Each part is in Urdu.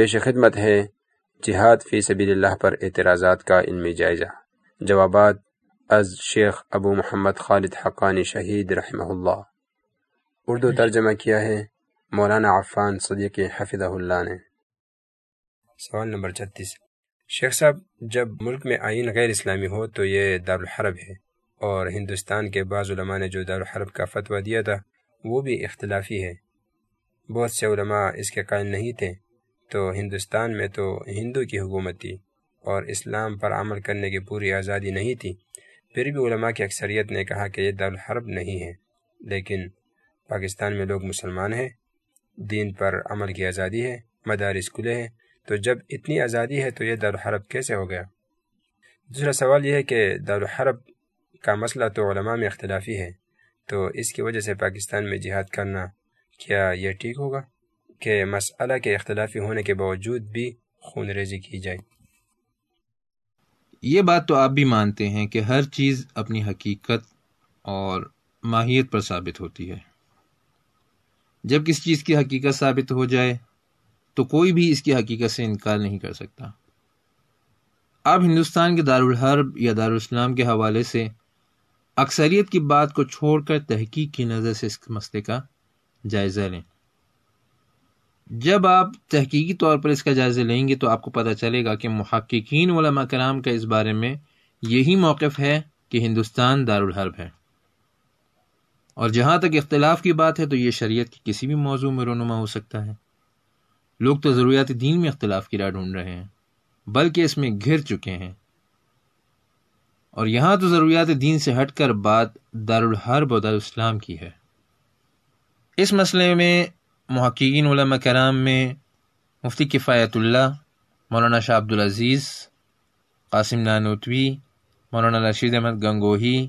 پیش خدمت ہے جہاد فی سبیل اللہ پر اعتراضات کا علمی جائزہ۔ جوابات از شیخ ابو محمد خالد حقانی شہید رحمہ اللہ۔ اردو ترجمہ کیا ہے۔ مولانا عفان صدیق حفظہ اللہ نے۔ سوال نمبر چھتیس۔ شیخ صاحب، جب ملک میں آئین غیر اسلامی ہو تو یہ دارالحرب ہے۔ اور ہندوستان کے بعض علماء نے جو دارالحرب کا فتویٰ دیا تھا، وہ بھی اختلافی ہے۔ بہت سے علماء اس کے قائل نہیں تھے۔ تو ہندوستان میں تو ہندو کی حکومت تھی اور اسلام پر عمل کرنے کی پوری آزادی نہیں تھی۔ پھر بھی علماء کی اکثریت نے کہا کہ یہ دارالحرب نہیں ہے۔ لیکن پاکستان میں لوگ مسلمان ہیں، دین پر عمل کی آزادی ہے، مدارس کھلے ہیں۔ تو جب اتنی آزادی ہے تو یہ دارالحرب کیسے ہو گیا؟ دوسرا سوال یہ ہے کہ دارالحرب کا مسئلہ تو علماء میں اختلافی ہے۔ تو اس کی وجہ سے پاکستان میں جہاد کرنا کیا یہ ٹھیک ہوگا؟ کہ مسئلہ کے اختلافی ہونے کے باوجود بھی خون ریزی کی جائے۔ یہ بات تو آپ بھی مانتے ہیں کہ ہر چیز اپنی حقیقت اور ماہیت پر ثابت ہوتی ہے۔ جب کسی چیز کی حقیقت ثابت ہو جائے تو کوئی بھی اس کی حقیقت سے انکار نہیں کر سکتا۔ آپ ہندوستان کے دارالحرب یا دارالاسلام کے حوالے سے اکثریت کی بات کو چھوڑ کر تحقیق کی نظر سے اس مسئلے کا جائزہ لیں۔ جب آپ تحقیقی طور پر اس کا جائزہ لیں گے تو آپ کو پتہ چلے گا کہ محققین علماء کرام کا اس بارے میں یہی موقف ہے کہ ہندوستان دارالحرب ہے۔ اور جہاں تک اختلاف کی بات ہے تو یہ شریعت کی کسی بھی موضوع میں رونما ہو سکتا ہے۔ لوگ تو ضروریات دین میں اختلاف کی راہ ڈھونڈ رہے ہیں، بلکہ اس میں گھر چکے ہیں۔ اور یہاں تو ضروریات دین سے ہٹ کر بات دارالحرب و دارالاسلام کی ہے۔ اس مسئلے میں محققین علماء کرام میں مفتی کفایت اللہ، مولانا شاہ عبدالعزیز، قاسم نانوتوی، مولانا رشید احمد گنگوہی،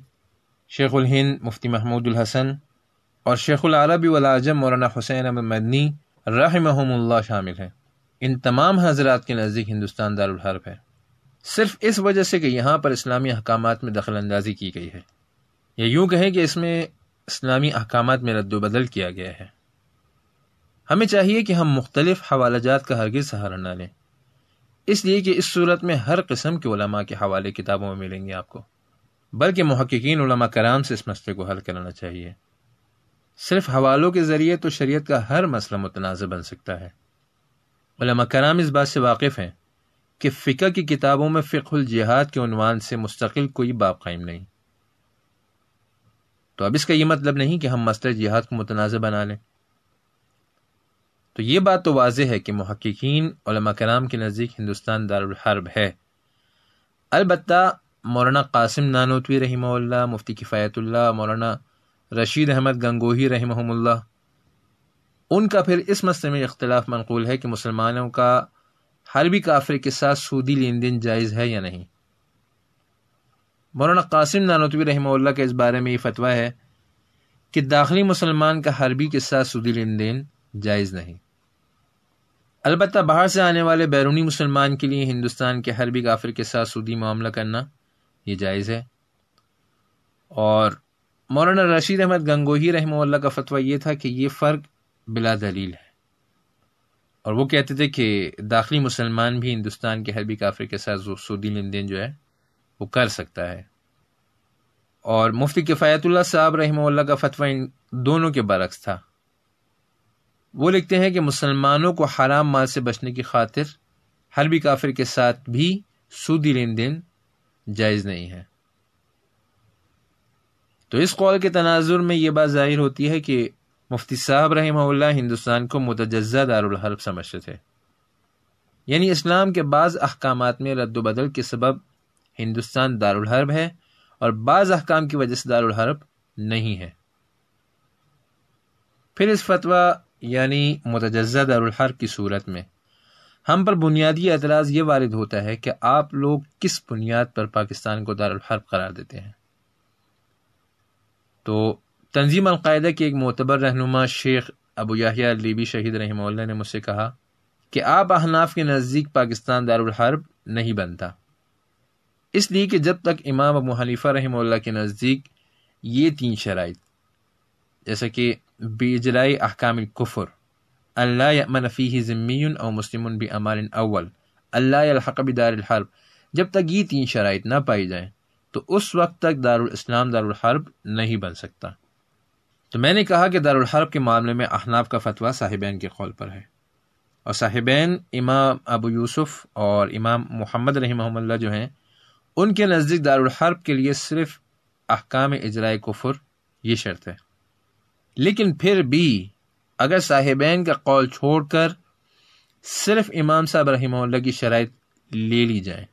شیخ الہند مفتی محمود الحسن اور شیخ العربی والعجم مولانا حسین احمد مدنی رحمہم اللہ شامل ہیں۔ ان تمام حضرات کے نزدیک ہندوستان دارالحرب ہے۔ صرف اس وجہ سے کہ یہاں پر اسلامی احکامات میں دخل اندازی کی گئی ہے۔ یا یوں کہیں کہ اس میں اسلامی احکامات میں رد و بدل کیا گیا ہے۔ ہمیں چاہیے کہ ہم مختلف حوالہ جات کا ہرگز سہارا نہ لیں۔ اس لیے کہ اس صورت میں ہر قسم کے علماء کے حوالے کتابوں میں ملیں گے آپ کو۔ بلکہ محققین علماء کرام سے اس مسئلے کو حل کرنا چاہیے۔ صرف حوالوں کے ذریعے تو شریعت کا ہر مسئلہ متنازع بن سکتا ہے۔ علماء کرام اس بات سے واقف ہیں کہ فقہ کی کتابوں میں فقہ الجہاد کے عنوان سے مستقل کوئی باب قائم نہیں۔ تو اب اس کا یہ مطلب نہیں کہ ہم مسئلہ جہاد کو متنازع بنا لیں۔ تو یہ بات تو واضح ہے کہ محققین علماء کرام کے نزدیک ہندوستان دارالحرب ہے۔ البتہ مولانا قاسم نانوتوی رحمہ اللہ، مفتی کفایت اللہ، مولانا رشید احمد گنگوہی رحمہ اللہ، ان کا پھر اس مسئلے میں اختلاف منقول ہے کہ مسلمانوں کا ہر بھی کافر کے ساتھ سودی لین دین جائز ہے یا نہیں۔ مولانا قاسم نانوتوی رحمہ اللہ کے اس بارے میں یہ فتویٰ ہے کہ داخلی مسلمان کا حربی کے ساتھ سودی لین دین جائز نہیں۔ البتہ باہر سے آنے والے بیرونی مسلمان کے لیے ہندوستان کے حربی کافر کے ساتھ سودی معاملہ کرنا یہ جائز ہے۔ اور مولانا رشید احمد گنگوہی رحمہ اللہ کا فتویٰ یہ تھا کہ یہ فرق بلا دلیل ہے۔ اور وہ کہتے تھے کہ داخلی مسلمان بھی ہندوستان کے حربی کافر کے ساتھ سودی لین دین جو ہے، وہ کر سکتا ہے۔ اور مفتی کفایت اللہ صاحب رحمہ اللہ کا فتویٰ ان دونوں کے برعکس تھا۔ وہ لکھتے ہیں کہ مسلمانوں کو حرام مال سے بچنے کی خاطر حربی کافر کے ساتھ بھی سودی لین دین جائز نہیں ہے۔ تو اس قول کے تناظر میں یہ بات ظاہر ہوتی ہے کہ مفتی صاحب رحمہ اللہ ہندوستان کو متجزہ دارالحرب سمجھتے تھے۔ یعنی اسلام کے بعض احکامات میں رد و بدل کے سبب ہندوستان دارالحرب ہے اور بعض احکام کی وجہ سے دارالحرب نہیں ہے۔ پھر اس فتویٰ یعنی متجزہ دارالحرب کی صورت میں۔ ہم پر بنیادی اعتراض یہ وارد ہوتا ہے کہ آپ لوگ کس بنیاد پر پاکستان کو دارالحرب قرار دیتے ہیں۔ تو تنظیم القاعدہ کے ایک معتبر رہنما شیخ ابو یاہیا لیبی شہید رحمہ اللہ نے مجھ سے کہا کہ آپ احناف کے نزدیک پاکستان دارالحرب نہیں بنتا۔ اس لیے کہ جب تک امام ابو حنیفہ رحمہ اللہ کے نزدیک یہ تین شرائط جیسا کہ بیجرائی احکام الکفر اللہ منفی ضمی او مسلم بھی امال اول اللہ الحق دار الحرب، جب تک یہ تین شرائط نہ پائی جائیں، تو اس وقت تک دارالاسلام دارالحرب نہیں بن سکتا۔ تو میں نے کہا کہ دارالحرب کے معاملے میں احناب کا فتویٰ صاحبین کے قول پر ہے۔ اور صاحبین امام ابو یوسف اور امام محمد رحمہ اللہ جو ہیں، ان کے نزدیک دارالحرب کے لیے صرف احکام اجرائے کفر یہ شرط ہے۔ لیکن پھر بھی اگر صاحبین کا قول چھوڑ کر صرف امام صاحب رحمہ اللہ کی شرائط لے لی جائیں،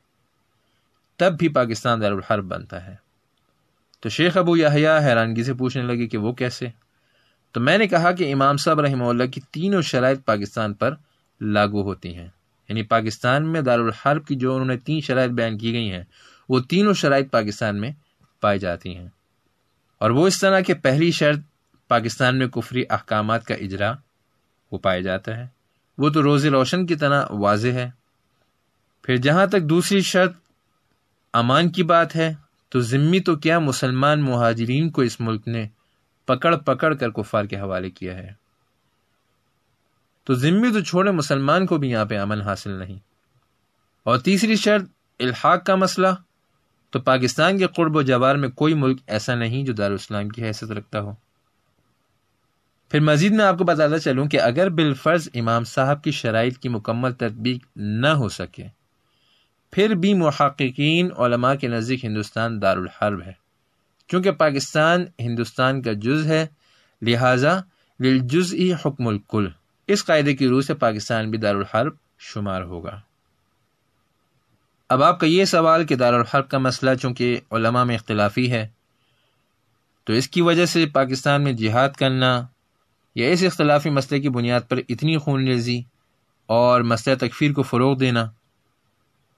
تب بھی پاکستان دارالحرب بنتا ہے۔ تو شیخ ابو یحییٰ حیرانگی سے پوچھنے لگے کہ وہ کیسے؟ تو میں نے کہا کہ امام صاحب رحمہ اللہ کی تینوں شرائط پاکستان پر لاگو ہوتی ہیں۔ یعنی پاکستان میں دارالحرب کی جو انہوں نے تین شرائط بیان کی گئی ہیں، وہ تینوں شرائط پاکستان میں پائی جاتی ہیں۔ اور وہ اس طرح کہ پہلی شرط پاکستان میں کفری احکامات کا اجرا وہ پایا جاتا ہے۔ وہ تو روز روشن کی طرح واضح ہے۔ پھر جہاں تک دوسری شرط امان کی بات ہے، تو ذمی تو کیا مسلمان مہاجرین کو اس ملک نے پکڑ پکڑ کر کفار کے حوالے کیا ہے؟ تو ذمی تو چھوڑے مسلمان کو بھی یہاں پہ امن حاصل نہیں۔ اور تیسری شرط الحاق کا مسئلہ، تو پاکستان کے قرب و جوار میں کوئی ملک ایسا نہیں جو دارالاسلام کی حیثیت رکھتا ہو۔ پھر مزید میں آپ کو بتاتا چلوں کہ اگر بالفرض امام صاحب کی شرائط کی مکمل تطبیق نہ ہو سکے، پھر بھی محققین علماء کے نزدیک ہندوستان دارالحرب ہے۔ چونکہ پاکستان ہندوستان کا جز ہے، لہذا للجز ہی حکم الکل۔ اس قاعدے کی روح سے پاکستان بھی دارالحرب شمار ہوگا۔ اب آپ کا یہ سوال کہ دارالحرب کا مسئلہ چونکہ علماء میں اختلافی ہے، تو اس کی وجہ سے پاکستان میں جہاد کرنا یا اس اختلافی مسئلے کی بنیاد پر اتنی خون ریزی اور مسئلہ تکفیر کو فروغ دینا،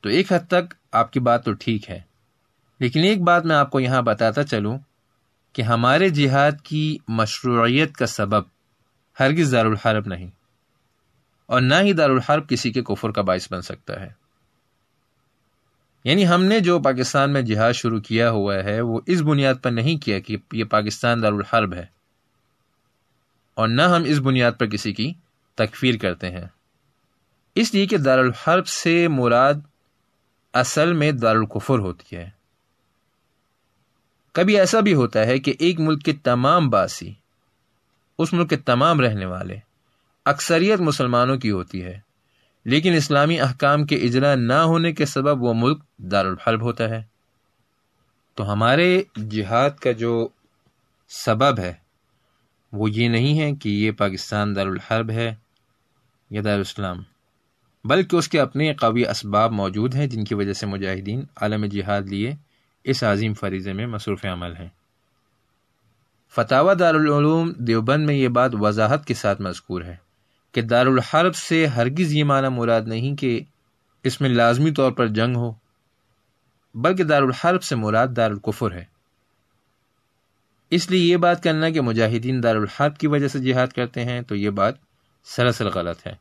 تو ایک حد تک آپ کی بات تو ٹھیک ہے۔ لیکن ایک بات میں آپ کو یہاں بتاتا چلوں کہ ہمارے جہاد کی مشروعیت کا سبب ہرگز دارالحرب نہیں اور نہ ہی دارالحرب کسی کے کفر کا باعث بن سکتا ہے۔ یعنی ہم نے جو پاکستان میں جہاد شروع کیا ہوا ہے، وہ اس بنیاد پر نہیں کیا کہ یہ پاکستان دارالحرب ہے۔ اور نہ ہم اس بنیاد پر کسی کی تکفیر کرتے ہیں۔ اس لیے کہ دارالحرب سے مراد اصل میں دارالکفر ہوتی ہے۔ کبھی ایسا بھی ہوتا ہے کہ ایک ملک کے تمام باسی، اس ملک کے تمام رہنے والے اکثریت مسلمانوں کی ہوتی ہے، لیکن اسلامی احکام کے اجرا نہ ہونے کے سبب وہ ملک دارالحرب ہوتا ہے۔ تو ہمارے جہاد کا جو سبب ہے وہ یہ نہیں ہے کہ یہ پاکستان دارالحرب ہے یا دارالاسلام، بلکہ اس کے اپنے قوی اسباب موجود ہیں جن کی وجہ سے مجاہدین عالم جہاد لیے اس عظیم فریضے میں مصروف عمل ہیں۔ فتح دارالعلوم دیوبند میں یہ بات وضاحت کے ساتھ مذکور ہے کہ دارالحرب سے ہرگز یہ معنی مراد نہیں کہ اس میں لازمی طور پر جنگ ہو، بلکہ دارالحرب سے مراد دارالکفر ہے۔ اس لیے یہ بات کرنا کہ مجاہدین دارالحرب کی وجہ سے جہاد کرتے ہیں تو یہ بات سراسر غلط ہے۔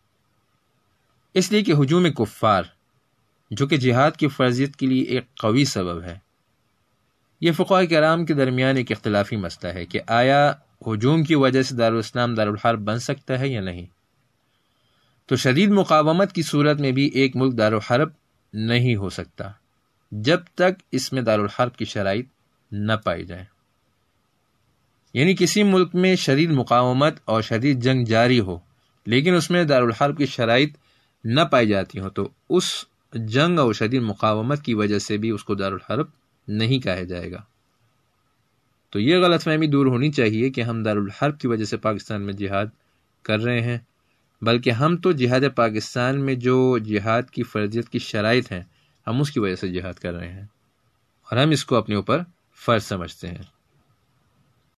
اس لیے کہ ہجوم کفار، جو کہ جہاد کی فرضیت کے لیے ایک قوی سبب ہے۔ یہ فقہ کرام کے درمیان ایک اختلافی مسئلہ ہے کہ آیا ہجوم کی وجہ سے دارالاسلام دارالحرب بن سکتا ہے یا نہیں۔ تو شدید مقاومت کی صورت میں بھی ایک ملک دارالحرب نہیں ہو سکتا، جب تک اس میں دارالحرب کی شرائط نہ پائی جائے یعنی کسی ملک میں شدید مقاومت اور شدید جنگ جاری ہو، لیکن اس میں دارالحرب کی شرائط نہ پائی جاتی ہوں، تو اس جنگ اور شدید مقاومت کی وجہ سے بھی اس کو دارالحرب نہیں کہا جائے گا۔ تو یہ غلط فہمی دور ہونی چاہیے کہ ہم دارالحرب کی وجہ سے پاکستان میں جہاد کر رہے ہیں، بلکہ ہم تو جہاد پاکستان میں جو جہاد کی فرضیت کی شرائط ہیں، ہم اس کی وجہ سے جہاد کر رہے ہیں۔ اور ہم اس کو اپنے اوپر فرض سمجھتے ہیں۔